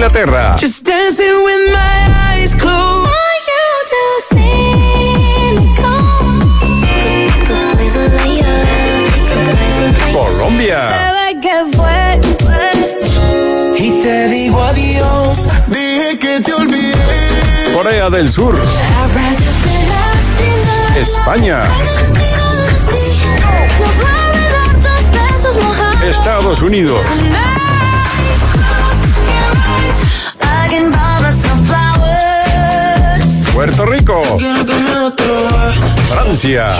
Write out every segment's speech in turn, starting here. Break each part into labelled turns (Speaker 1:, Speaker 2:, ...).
Speaker 1: Inglaterra. Colombia.
Speaker 2: Y te digo adiós, dije que te olvidé.
Speaker 1: Corea del Sur. España. Estados Unidos. Puerto Rico. Francia.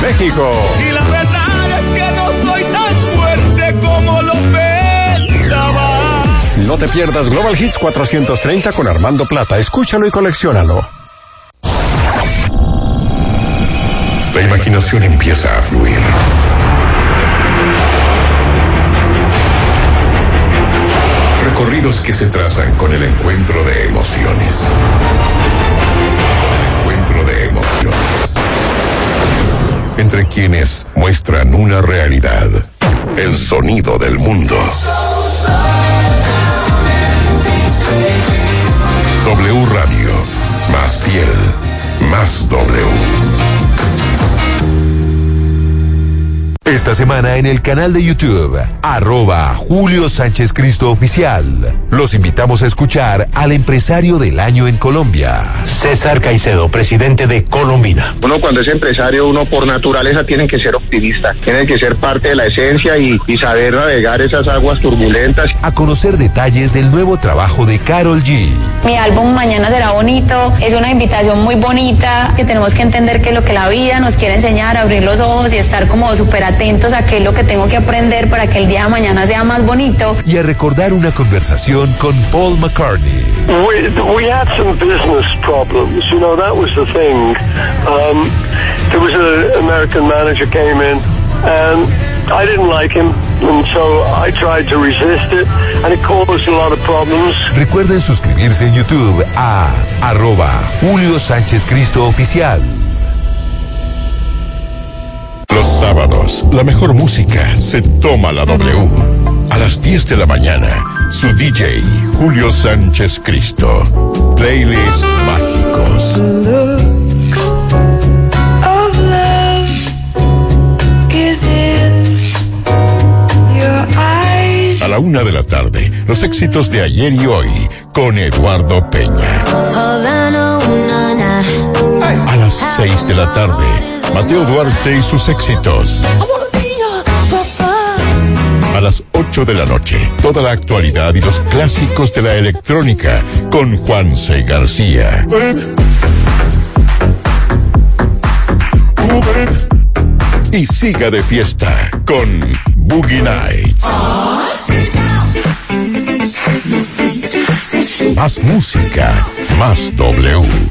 Speaker 1: México.
Speaker 2: Y la verdad es que no soy tan fuerte como lo pensaba.
Speaker 1: No te pierdas Global Hits 430 con Armando Plata. Escúchalo y colecciónalo.
Speaker 3: La imaginación empieza a fluir. Recorridos que se trazan con el encuentro de emociones. El encuentro de emociones. Entre quienes muestran una realidad. El sonido del mundo. W Radio. Más fiel. Más W.
Speaker 4: Esta semana en el canal de YouTube, arroba Julio Sánchez Cristo Oficial. Los invitamos a escuchar al empresario del año en Colombia.
Speaker 5: César Caicedo, presidente de Colombina.
Speaker 6: Uno cuando es empresario, uno por naturaleza tiene que ser optimista, tiene que ser parte de la esencia y, y saber navegar esas aguas turbulentas.
Speaker 4: A conocer detalles del nuevo trabajo de Carol G.
Speaker 7: Mi álbum Mañana será bonito, es una invitación muy bonita que tenemos que entender que lo que la vida nos quiere enseñar, abrir los ojos y estar como súper atentos a qué es lo que tengo que aprender para que el día de mañana sea más bonito.
Speaker 4: Y a recordar una conversación con Paul McCartney.
Speaker 8: We, we had some business problems, you know, that was the thing. Um, there was an American manager came in and I didn't like him and so I tried to resist it and it caused a lot of problems.
Speaker 4: Recuerden suscribirse en YouTube a arroba Julio Sánchez Cristo Oficial.
Speaker 3: Los sábados, la mejor música se toma la W. A las 10 de la mañana, su DJ, Julio Sánchez Cristo. Playlist mágicos. A la una de la tarde, los éxitos de ayer y hoy con Eduardo Peña. A las 6 de la tarde, Mateo Duarte y sus éxitos. A las 8 de la noche, toda la actualidad y los clásicos de la electrónica con Juan C. García. Y siga de fiesta con Boogie Nights. Más música, más W.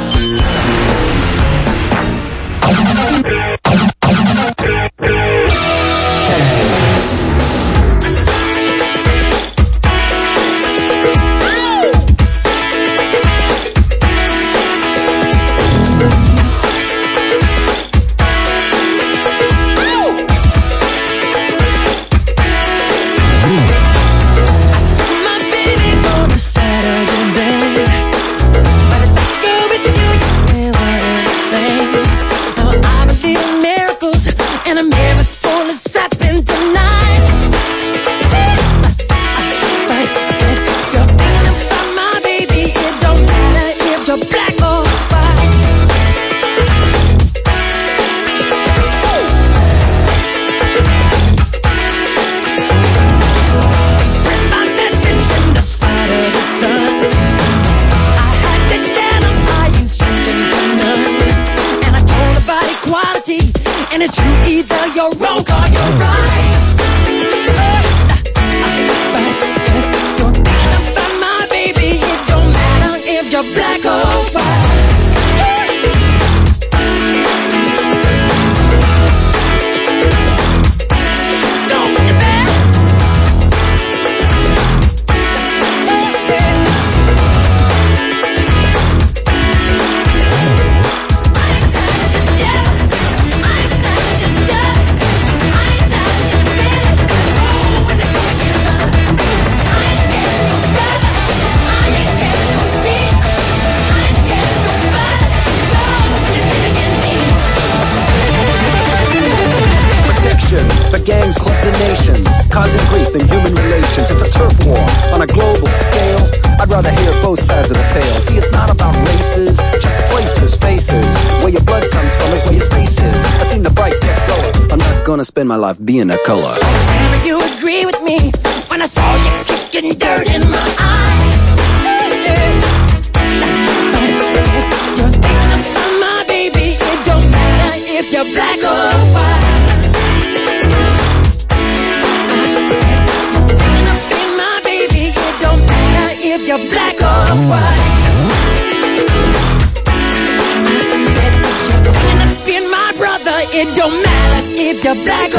Speaker 2: a
Speaker 9: black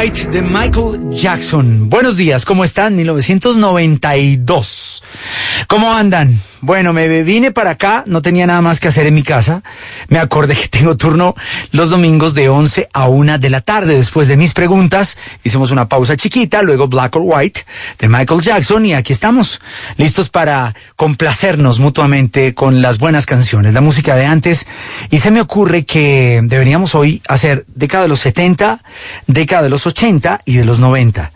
Speaker 10: De Michael Jackson. Buenos días, ¿cómo están? 1992. ¿Cómo andan? Bueno, me vine para acá, no tenía nada más que hacer en mi casa. Me acordé que tengo turno los domingos de 11 a 1 de la tarde. Después de mis preguntas, hicimos una pausa chiquita, luego Black or White de Michael Jackson y aquí estamos, listos para complacernos mutuamente con las buenas canciones, la música de antes. Y se me ocurre que deberíamos hoy hacer década de los 70, década de los 80 y de los 90.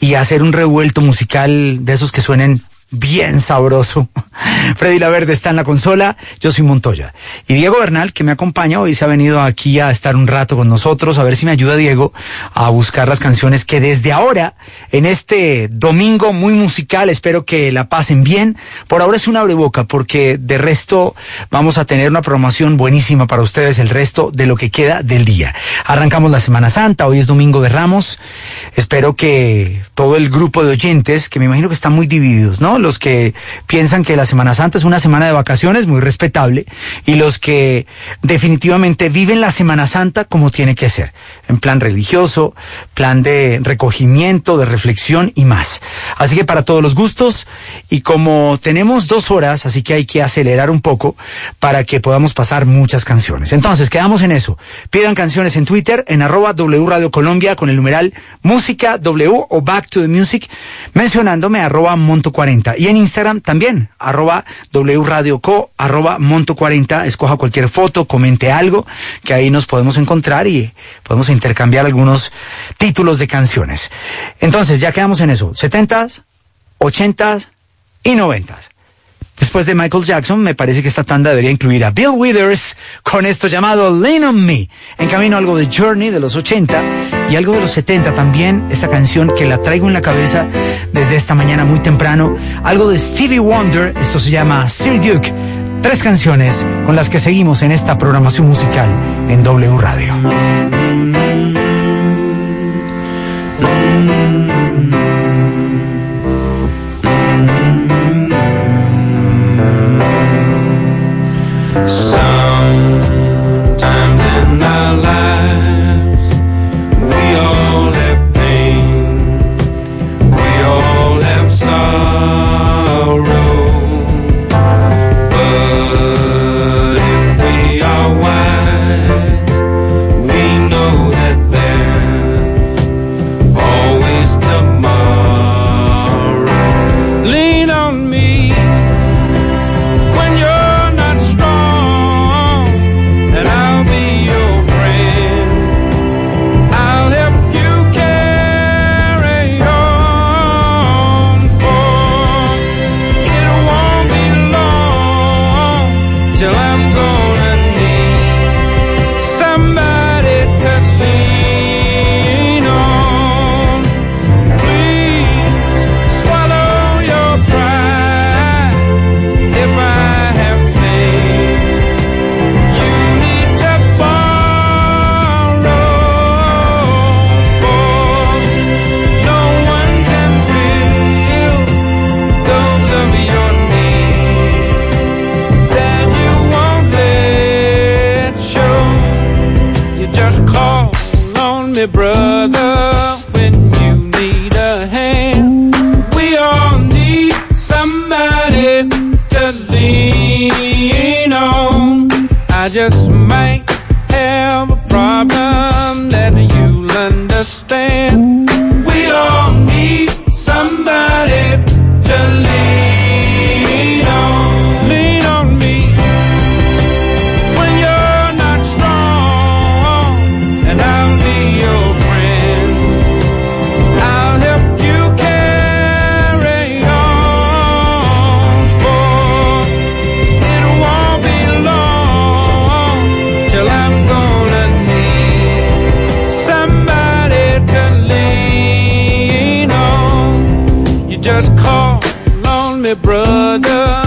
Speaker 10: Y hacer un revuelto musical de esos que suenen bien sabroso. Freddy Laverde está en la consola, yo soy Montoya. Y Diego Bernal, que me acompaña hoy, se ha venido aquí a estar un rato con nosotros, a ver si me ayuda Diego a buscar las canciones que desde ahora, en este domingo muy musical, espero que la pasen bien. Por ahora es una boca porque de resto vamos a tener una programación buenísima para ustedes el resto de lo que queda del día. Arrancamos la Semana Santa, hoy es Domingo de Ramos. Espero que todo el grupo de oyentes, que me imagino que están muy divididos, ¿no? Los que piensan que la Semana Santa es una semana de vacaciones, muy respetable, y los que definitivamente viven la Semana Santa como tiene que ser, en plan religioso, plan de recogimiento, de reflexión y más. Así que para todos los gustos, y como tenemos dos horas, así que hay que acelerar un poco para que podamos pasar muchas canciones. Entonces, quedamos en eso. Pidan canciones en Twitter, en arroba W Radio Colombia, con el numeral música W o Back to the Music, mencionándome arroba Monto 40. Y en Instagram también, arroba W Radio Co, arroba Monto 40. Escoja cualquier foto, comente algo, que ahí nos podemos encontrar y podemos intercambiar algunos títulos de canciones. Entonces, ya quedamos en eso. 70s, 80s y 90s. Después de Michael Jackson, me parece que esta tanda debería incluir a Bill Withers con esto llamado Lean on Me. En camino algo de Journey de los 80 y algo de los 70 también, esta canción que la traigo en la cabeza desde esta mañana muy temprano. Algo de Stevie Wonder, esto se llama Sir Duke. Tres canciones con las que seguimos en esta programación musical en W Radio.
Speaker 11: Just call on me, brother,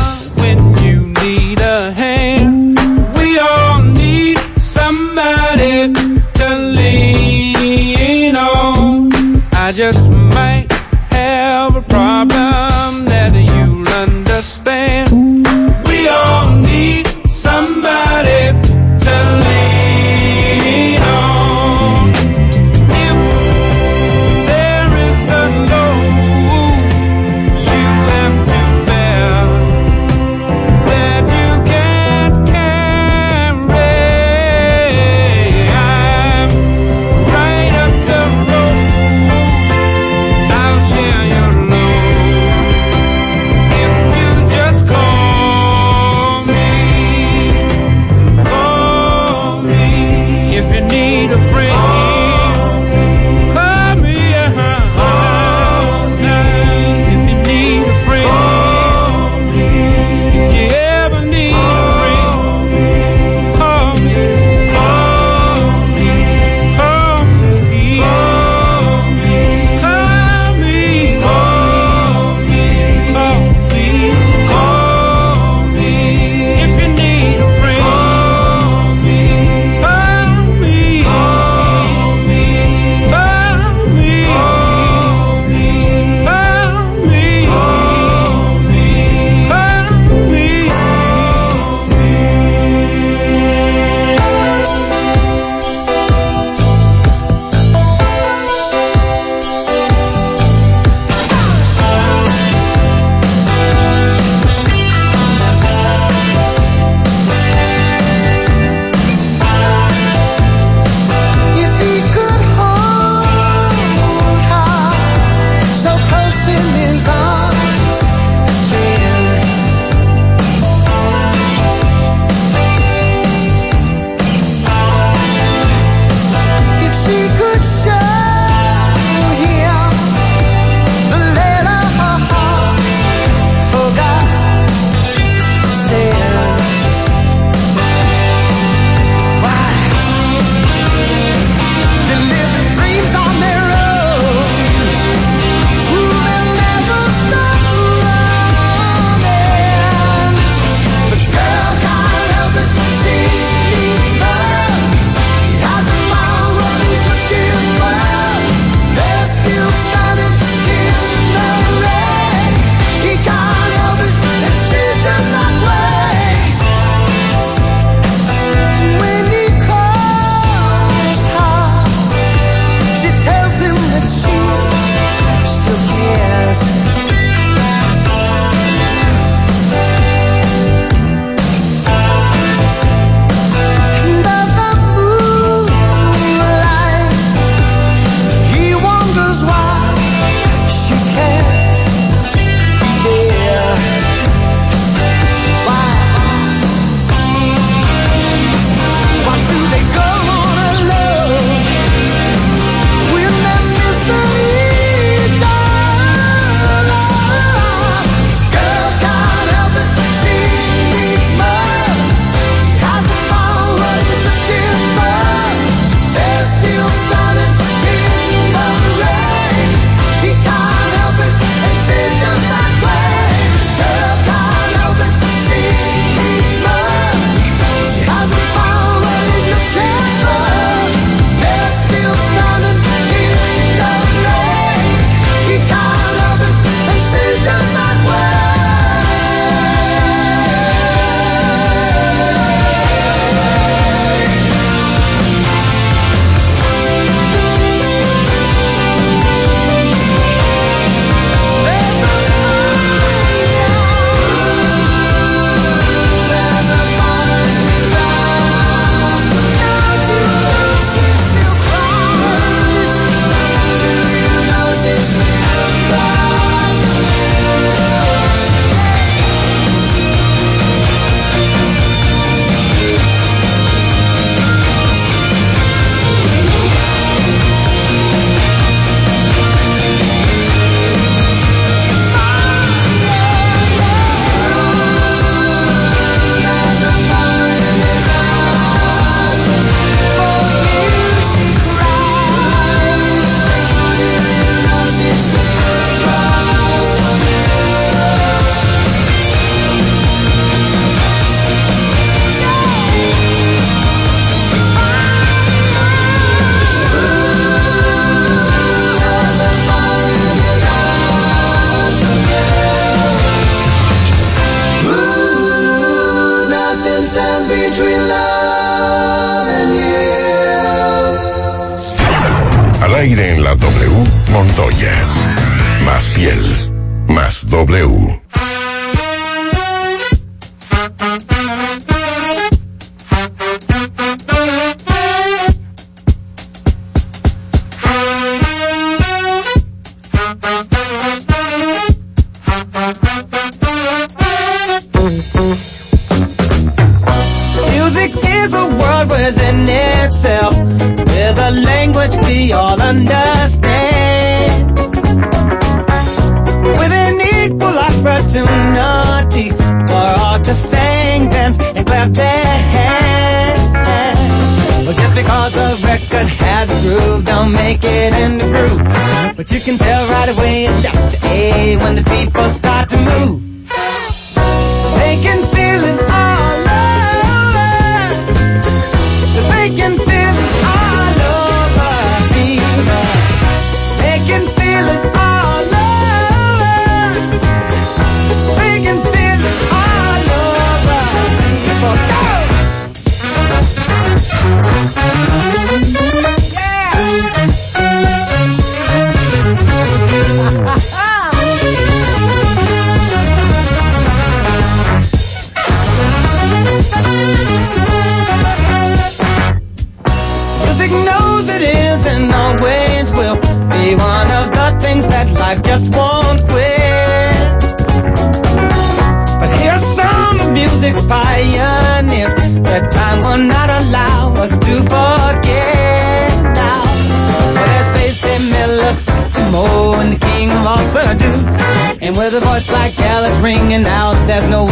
Speaker 2: make it in the groove. But you can tell right away, Dr. A, when the people start to move. hear the voice like Alice ringing out. There's no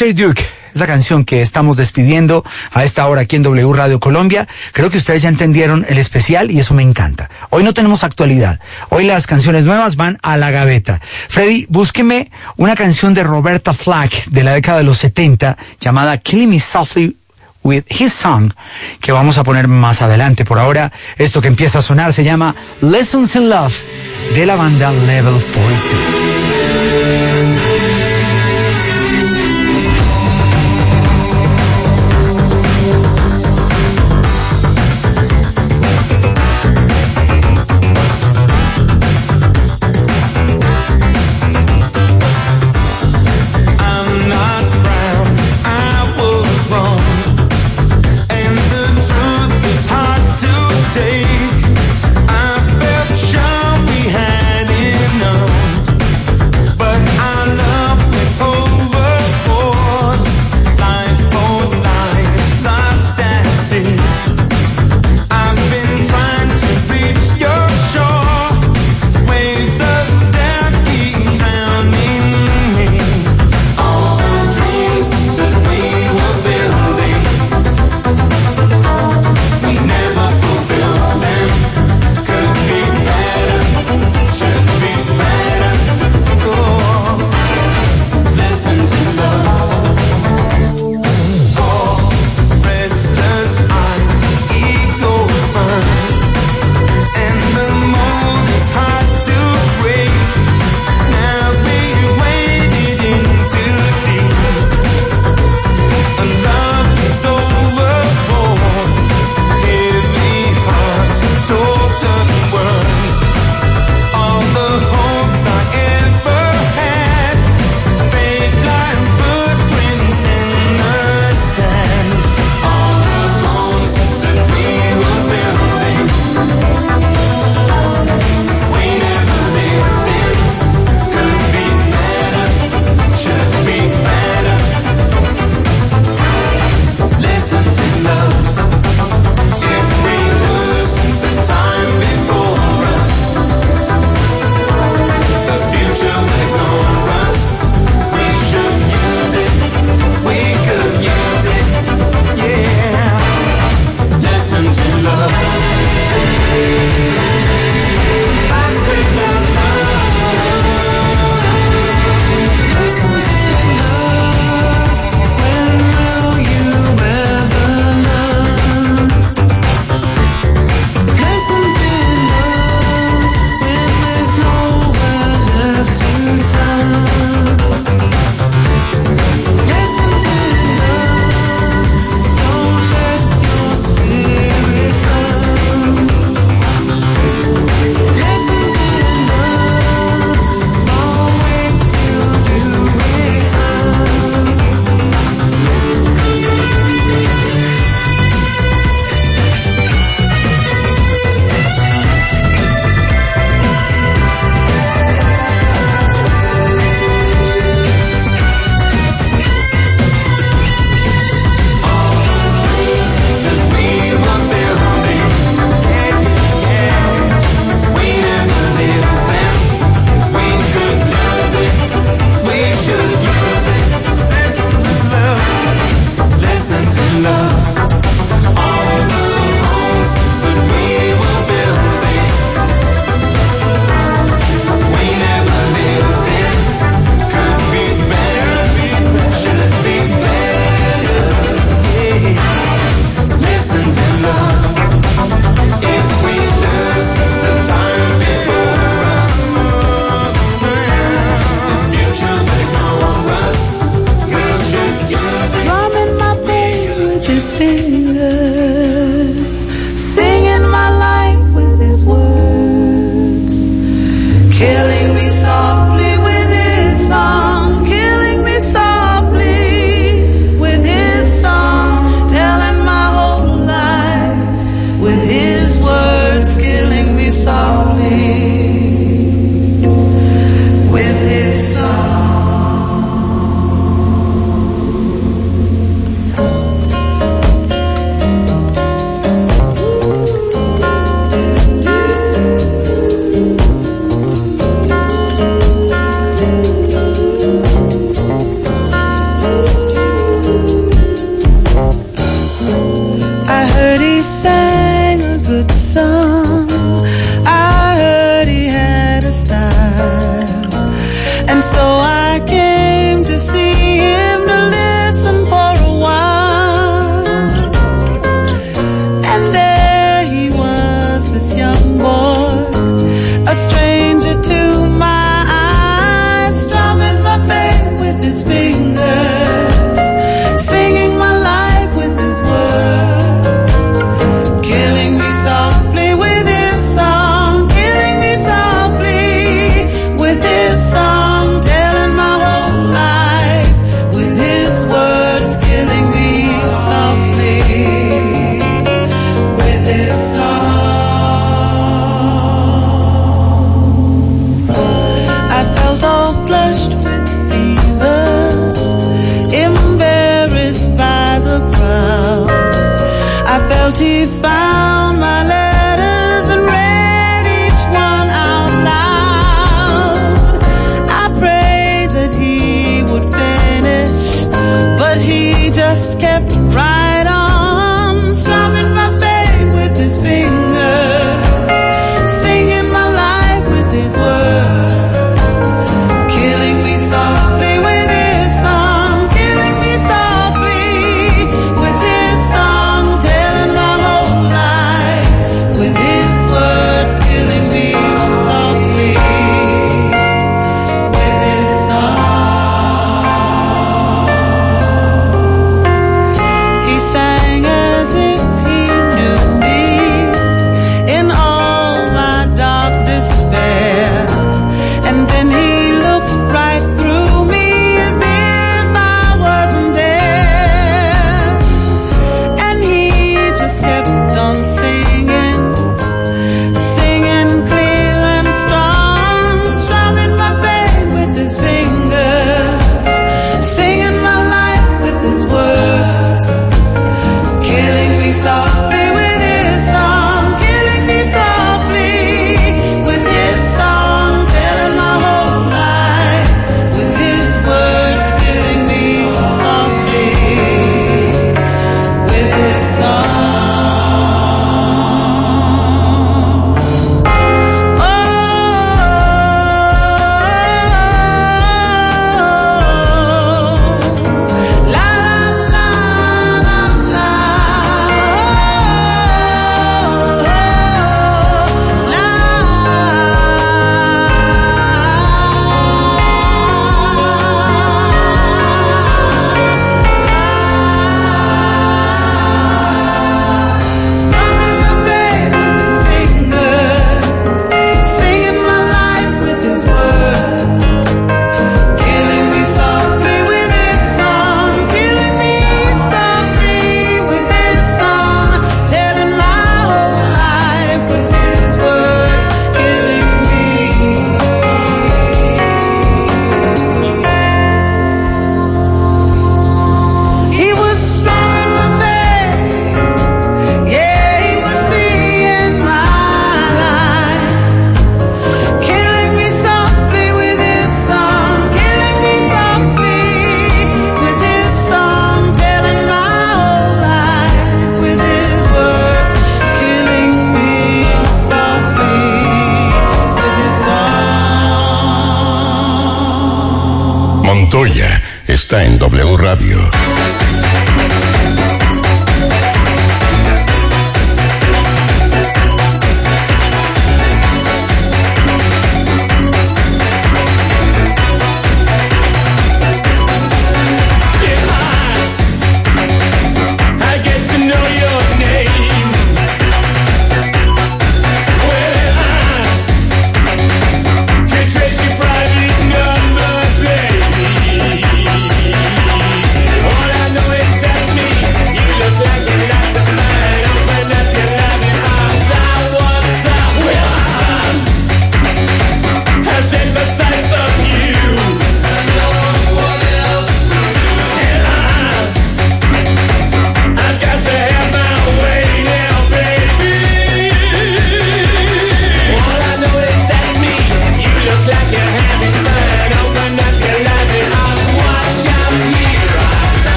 Speaker 10: Sir Duke es la canción que estamos despidiendo a esta hora aquí en W Radio Colombia. Creo que ustedes ya entendieron el especial y eso me encanta. Hoy no tenemos actualidad. Hoy las canciones nuevas van a la gaveta. Freddy, búsqueme una canción de Roberta Flack de la década de los 70 llamada Killing Me Softly with His Song, que vamos a poner más adelante. Por ahora, esto que empieza a sonar se llama Lessons in Love de la banda Level 42.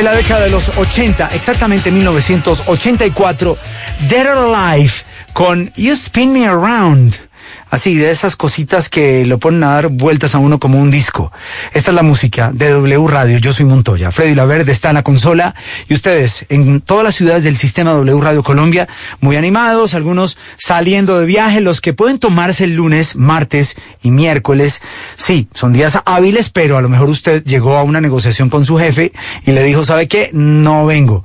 Speaker 10: De la década de los 80, exactamente 1984, Dead or Alive con You Spin Me Around. Así, de esas cositas que lo ponen a dar vueltas a uno como un disco. Esta es la música de W Radio. Yo soy Montoya. Freddy Laverde está en la consola y ustedes en todas las ciudades del sistema W Radio Colombia, muy animados, algunos saliendo de viaje, los que pueden tomarse el lunes, martes y miércoles. Sí, son días hábiles, pero a lo mejor usted llegó a una negociación con su jefe y le dijo, ¿sabe qué? No vengo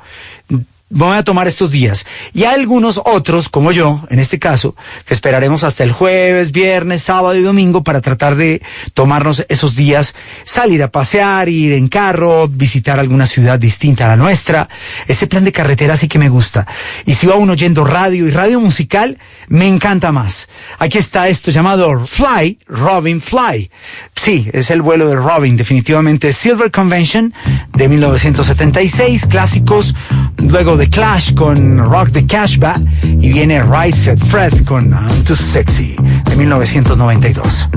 Speaker 10: voy a tomar estos días. Y hay algunos otros, como yo, en este caso, que esperaremos hasta el jueves, viernes, sábado y domingo para tratar de tomarnos esos días, salir a pasear, ir en carro, visitar alguna ciudad distinta a la nuestra. Ese plan de carretera sí que me gusta. Y si va uno oyendo radio y radio musical, me encanta más. Aquí está esto llamado Fly, Robin Fly. Sí, es el vuelo de Robin, definitivamente Silver Convention de 1976, clásicos, luego de Clash con Rock the Cashback y viene Right Set Fred con I'm Too Sexy de 1992.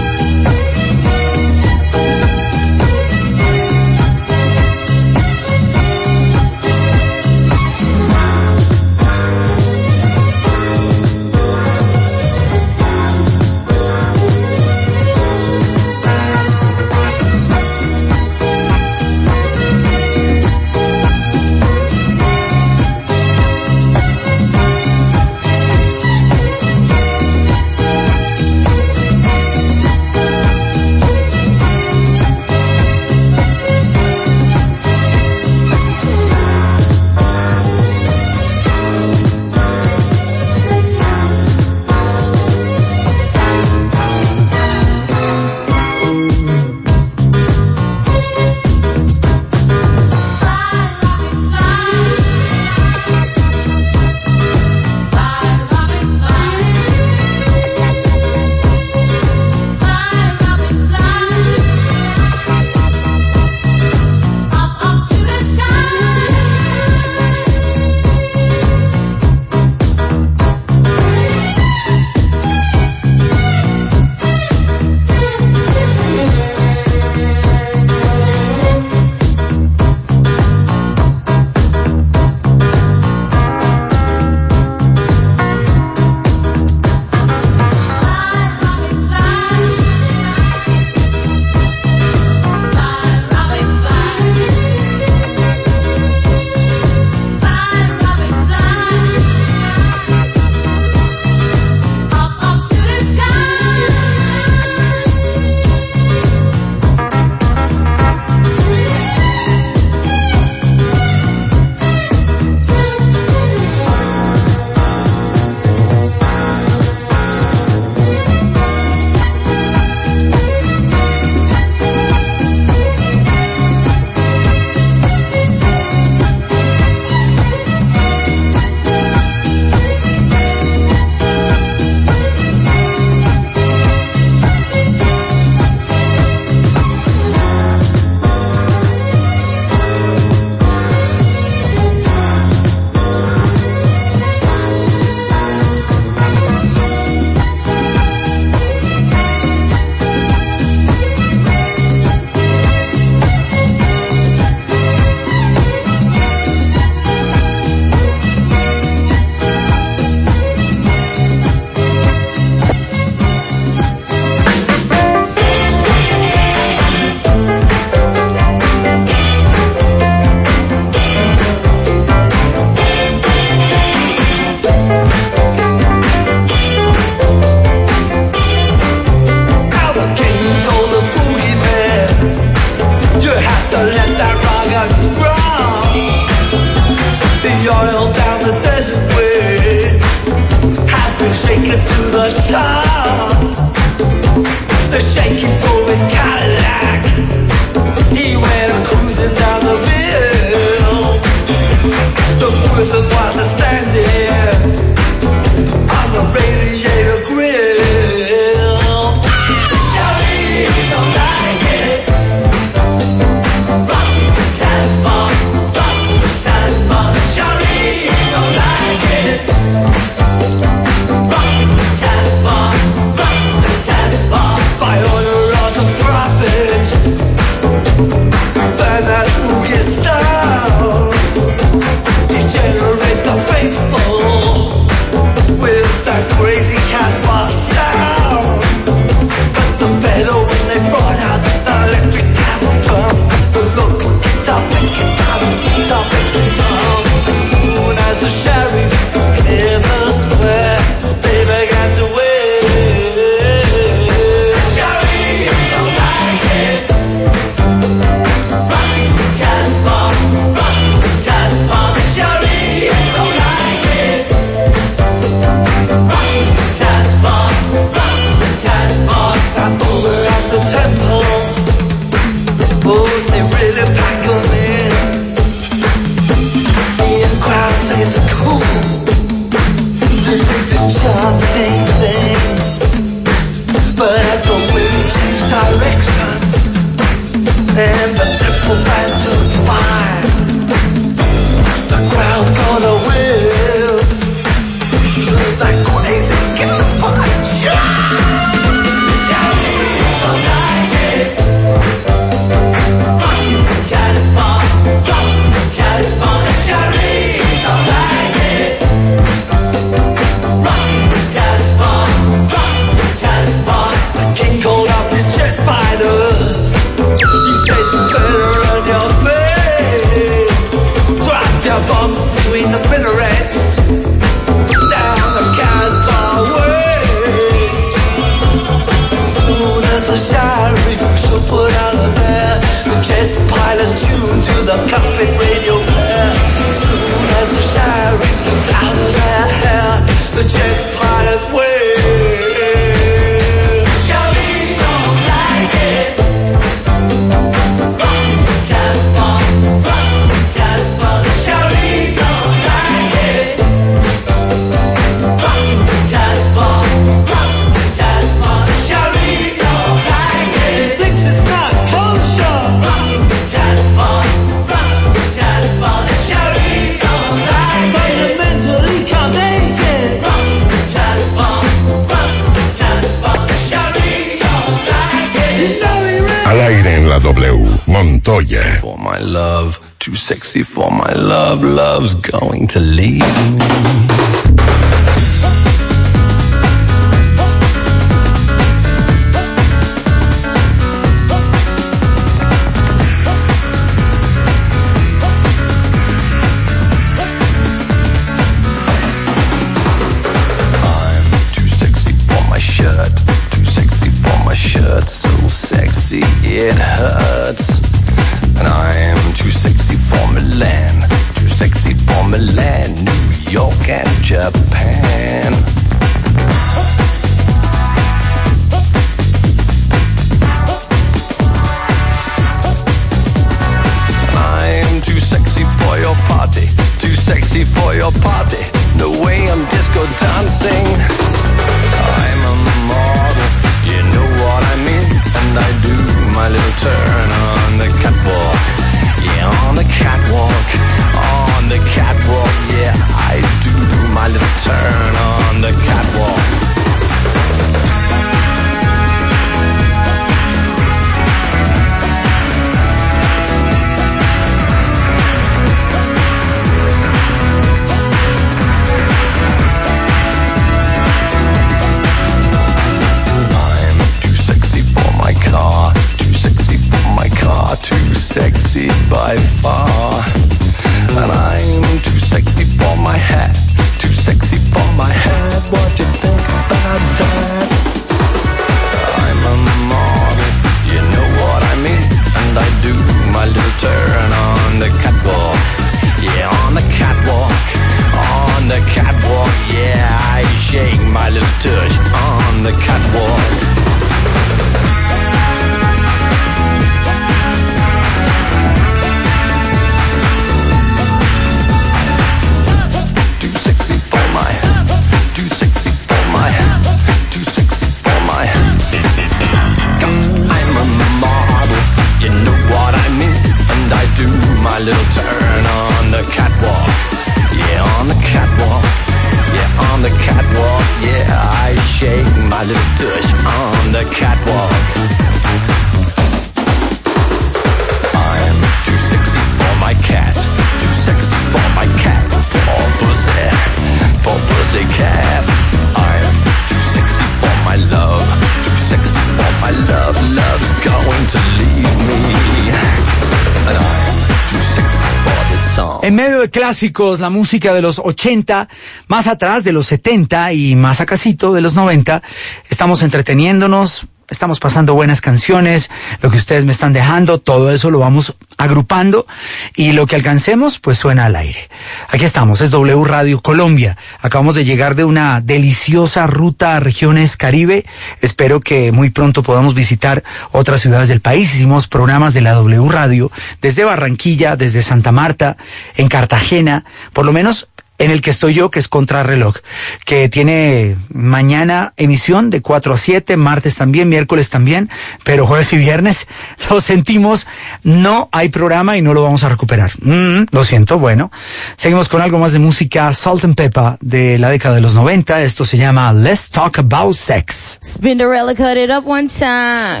Speaker 3: La
Speaker 10: música de los 80, más atrás de los 70 y más acasito de los 90, estamos entreteniéndonos, estamos pasando buenas canciones, lo que ustedes me están dejando, todo eso lo vamos agrupando y lo que alcancemos pues suena al aire. Aquí estamos, es W Radio Colombia. Acabamos de llegar de una deliciosa ruta a regiones Caribe. Espero que muy pronto podamos visitar otras ciudades del país. Hicimos programas de la W Radio desde Barranquilla, desde Santa Marta, en Cartagena, por lo menos en el que estoy yo, que es Contrarreloj, que tiene mañana emisión de 4 a 7, martes también, miércoles también, pero jueves y viernes lo sentimos, no hay programa y no lo vamos a recuperar. Mm, lo siento, bueno. Seguimos con algo más de música Salt and Pepper de la década de los 90. Esto se llama Let's Talk About Sex.
Speaker 12: Spinderella cut it up one time.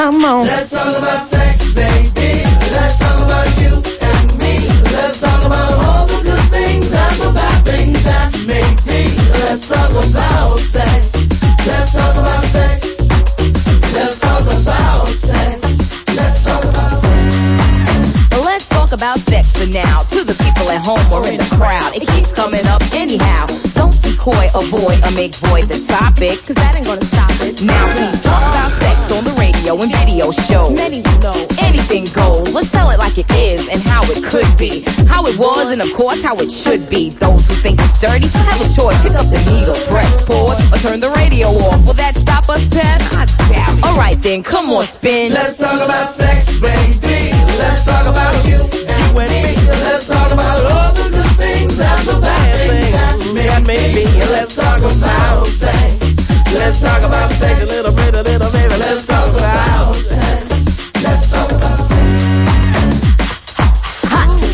Speaker 12: Come on.
Speaker 11: Let's talk about sex, baby. Let's talk about you and me. Let's talk about all the good things and the bad things that make me. Let's talk about sex. Let's talk about sex. Let's talk about sex. Let's talk about sex.
Speaker 12: Let's talk about sex for now. To the people at home or in the crowd, it keeps coming up anyhow. Don't be coy, avoid, or make void the topic, cause that ain't gonna stop it. Now please talk about sex on the radio and video shows. Many know anything goes. Let's tell it like it is and how it could be. How it was and of course how it should be. Those who think it's dirty have a choice. Pick up the needle, press pause, or turn the radio off. Will that stop us, Pep? I doubt it. Alright then, come on, spin.
Speaker 11: Let's talk about sex, baby. Let's talk about you and me. Let's talk about all the good things and the bad things that make me. Let's talk about sex. Let's talk about sex a little bit, a little baby. Let's talk about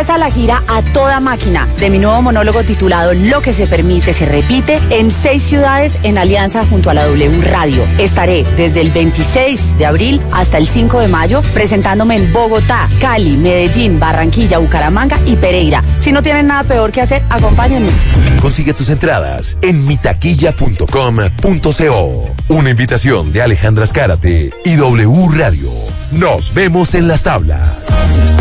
Speaker 3: La
Speaker 13: gira a toda máquina de mi nuevo monólogo titulado Lo que se permite se repite en seis ciudades en alianza junto a la W Radio. Estaré desde el 26 de abril hasta el 5 de mayo presentándome en Bogotá, Cali, Medellín, Barranquilla, Bucaramanga y Pereira. Si no tienen nada peor que hacer, acompáñenme.
Speaker 4: Consigue tus entradas en mitaquilla.com.co. Una invitación de Alejandra Escárate y W Radio. Nos vemos en las tablas.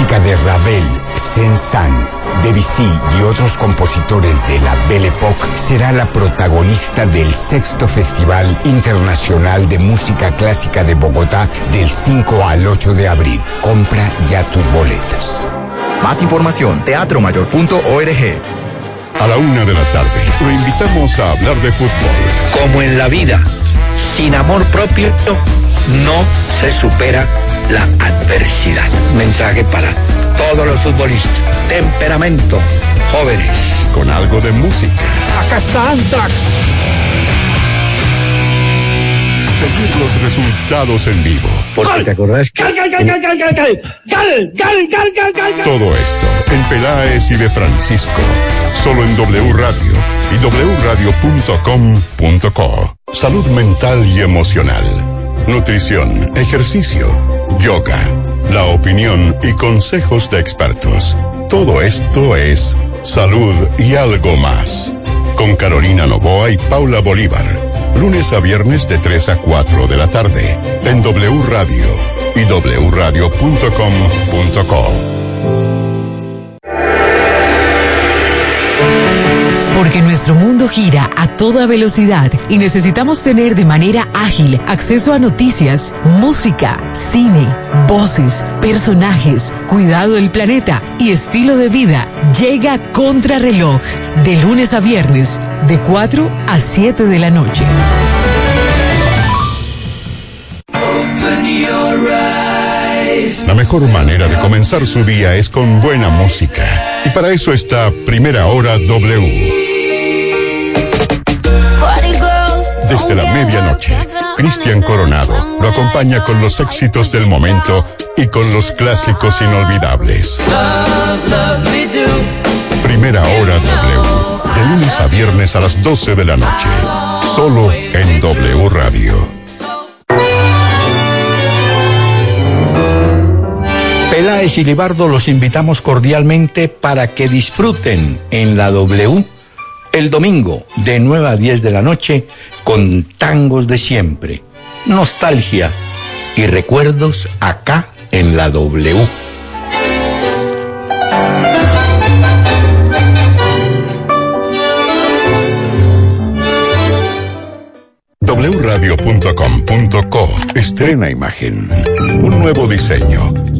Speaker 14: Música de Ravel, Saint-Saëns, Debussy y otros compositores de la Belle Époque será la protagonista del sexto Festival Internacional de Música Clásica de Bogotá del 5 al 8 de abril. Compra ya tus boletas.
Speaker 15: Más información, teatromayor.org.
Speaker 3: A la una de la tarde, lo invitamos a hablar de fútbol.
Speaker 16: Como en la vida, sin amor propio no se supera la adversidad. Mensaje para todos los futbolistas. Temperamento, jóvenes.
Speaker 3: Con algo de música.
Speaker 16: Acá está Antrax.
Speaker 3: Seguir los resultados en vivo.
Speaker 16: Porque te acordás que...
Speaker 3: Todo esto en Peláez y de Francisco. Solo en W Radio y wradio.com.co. Salud mental y emocional. Nutrición, ejercicio, yoga, la opinión y consejos de expertos. Todo esto es salud y algo más. Con Carolina Novoa y Paula Bolívar. Lunes a viernes de 3 a 4 de la tarde. En W Radio y wradio.com.co.
Speaker 17: Porque nuestro mundo gira a toda velocidad y necesitamos tener de manera ágil acceso a noticias, música, cine, voces, personajes, cuidado del planeta y estilo de vida, llega Contrarreloj de lunes a viernes de 4 a 7 de la noche.
Speaker 3: La mejor manera de comenzar su día es con buena música. Y para eso está Primera Hora W. Desde la medianoche, Cristian Coronado lo acompaña con los éxitos del momento y con los clásicos inolvidables. Primera Hora W. De lunes a viernes a las 12 de la noche. Solo en W Radio.
Speaker 18: Peláez y Libardo los invitamos cordialmente para que disfruten en la W el domingo de 9 a 10 de la noche con tangos de siempre, nostalgia y recuerdos acá en la W.
Speaker 3: wradio.com.co estrena imagen. Un nuevo diseño.